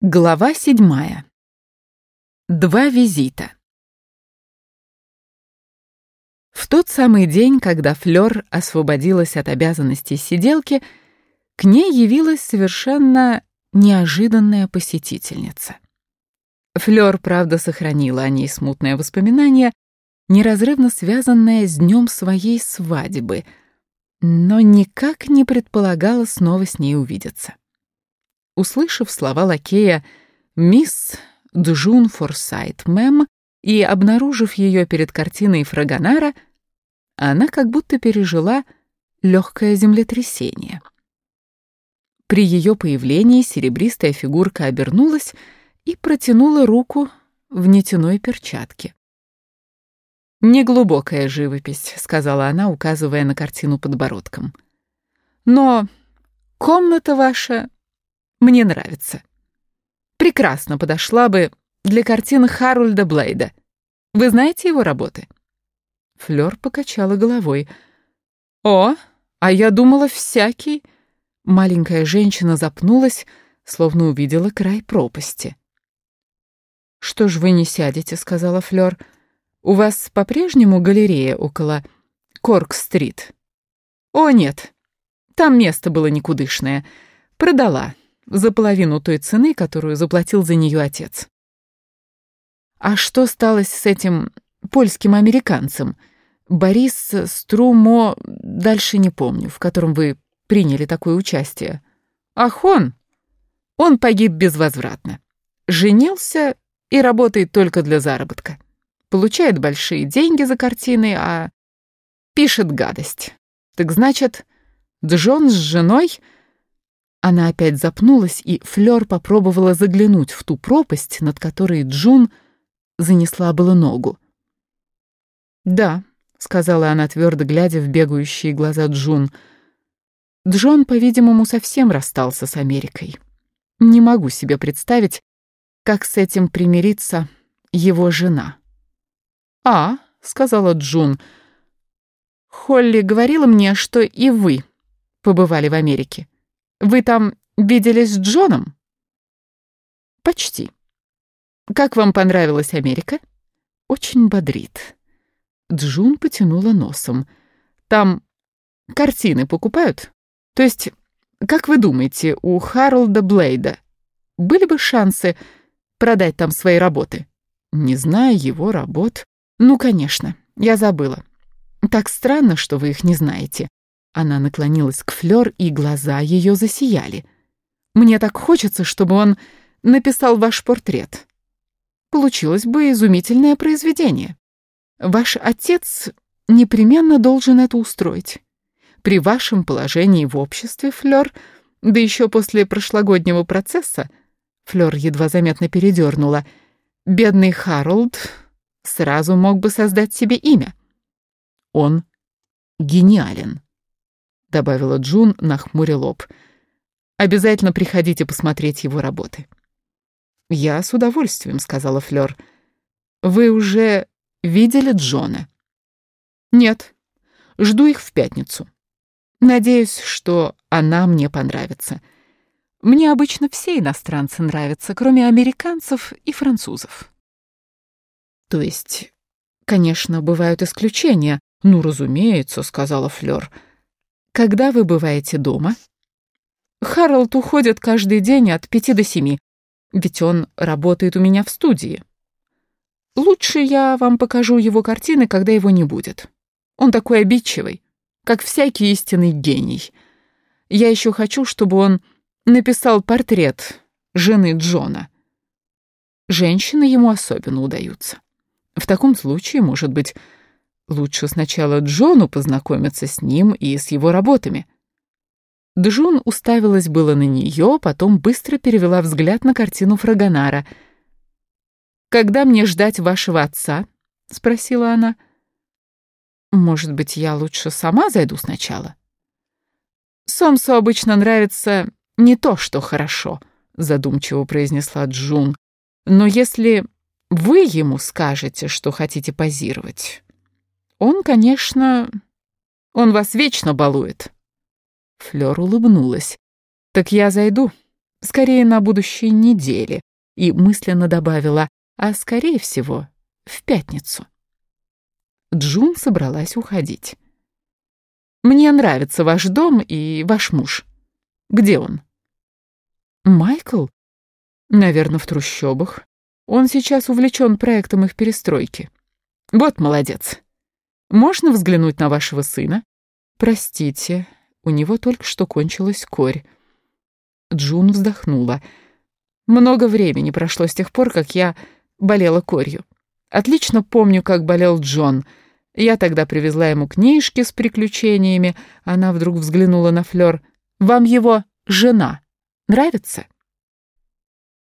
Глава седьмая. Два визита. В тот самый день, когда Флёр освободилась от обязанностей сиделки, к ней явилась совершенно неожиданная посетительница. Флёр, правда, сохранила о ней смутное воспоминание, неразрывно связанное с днем своей свадьбы, но никак не предполагала снова с ней увидеться. Услышав слова лакея «Мисс Джун Форсайт, мэм», и обнаружив ее перед картиной Фрагонара, она как будто пережила легкое землетрясение. При ее появлении серебристая фигурка обернулась и протянула руку в нетяной перчатке. «Неглубокая живопись», — сказала она, указывая на картину подбородком. «Но комната ваша мне нравится. Прекрасно подошла бы для картины Харольда Блейда. Вы знаете его работы?» Флёр покачала головой. «О, а я думала, всякий...» Маленькая женщина запнулась, словно увидела край пропасти. «Что ж вы не сядете?» — сказала Флёр. «У вас по-прежнему галерея около Корк-стрит?» «О, нет, там место было никудышное. Продала за половину той цены, которую заплатил за нее отец. А что стало с этим польским американцем? Борис Струмо, дальше не помню, в котором вы приняли такое участие. Ах он! Он погиб безвозвратно. Женился и работает только для заработка. Получает большие деньги за картины, а пишет гадость. Так значит, Джон с женой она опять запнулась, и Флёр попробовала заглянуть в ту пропасть, над которой Джун занесла было ногу. «Да», — сказала она, твердо глядя в бегающие глаза Джун. «Джон, по-видимому, совсем расстался с Америкой. Не могу себе представить, как с этим примирится его жена». «А», — сказала Джун, — «Холли говорила мне, что и вы побывали в Америке». Вы там виделись с Джоном? Почти. Как вам понравилась Америка? Очень бодрит. Джун потянула носом. Там картины покупают? То есть, как вы думаете, у Харолда Блейда были бы шансы продать там свои работы? Не знаю его работ. Ну, конечно, я забыла. Так странно, что вы их не знаете. Она наклонилась к Флёр, и глаза ее засияли. «Мне так хочется, чтобы он написал ваш портрет. Получилось бы изумительное произведение. Ваш отец непременно должен это устроить. При вашем положении в обществе, Флёр, да еще после прошлогоднего процесса, Флёр едва заметно передернула, бедный Харолд сразу мог бы создать себе имя. Он гениален. — добавила Джун, нахмуря лоб. «Обязательно приходите посмотреть его работы». «Я с удовольствием», — сказала Флёр. «Вы уже видели Джона?» «Нет. Жду их в пятницу. Надеюсь, что она мне понравится. Мне обычно все иностранцы нравятся, кроме американцев и французов». «То есть, конечно, бывают исключения?» «Ну, разумеется», — сказала Флёр. «Флёр». Когда вы бываете дома? Харалд уходит каждый день от пяти до семи, ведь он работает у меня в студии. Лучше я вам покажу его картины, когда его не будет. Он такой обидчивый, как всякий истинный гений. Я еще хочу, чтобы он написал портрет жены Джона. Женщины ему особенно удаются. В таком случае, может быть, Лучше сначала Джону познакомиться с ним и с его работами. Джун уставилась было на нее, потом быстро перевела взгляд на картину Фрагонара. «Когда мне ждать вашего отца?» — спросила она. «Может быть, я лучше сама зайду сначала?» «Сомсу обычно нравится не то, что хорошо», — задумчиво произнесла Джун. «Но если вы ему скажете, что хотите позировать, он, конечно... Он вас вечно балует. Флёр улыбнулась. Так я зайду. скорее на будущей неделе, и мысленно добавила, а скорее всего, в пятницу. Джун собралась уходить. «Мне нравится ваш дом и ваш муж. Где он?» «Майкл? Наверное, в трущобах. Он сейчас увлечен проектом их перестройки. Вот молодец. Можно взглянуть на вашего сына? Простите, у него только что кончилась корь». Джун вздохнула. «Много времени прошло с тех пор, как я болела корью. Отлично помню, как болел Джон. Я тогда привезла ему книжки с приключениями. Она вдруг взглянула на Флёр. «Вам его жена нравится?»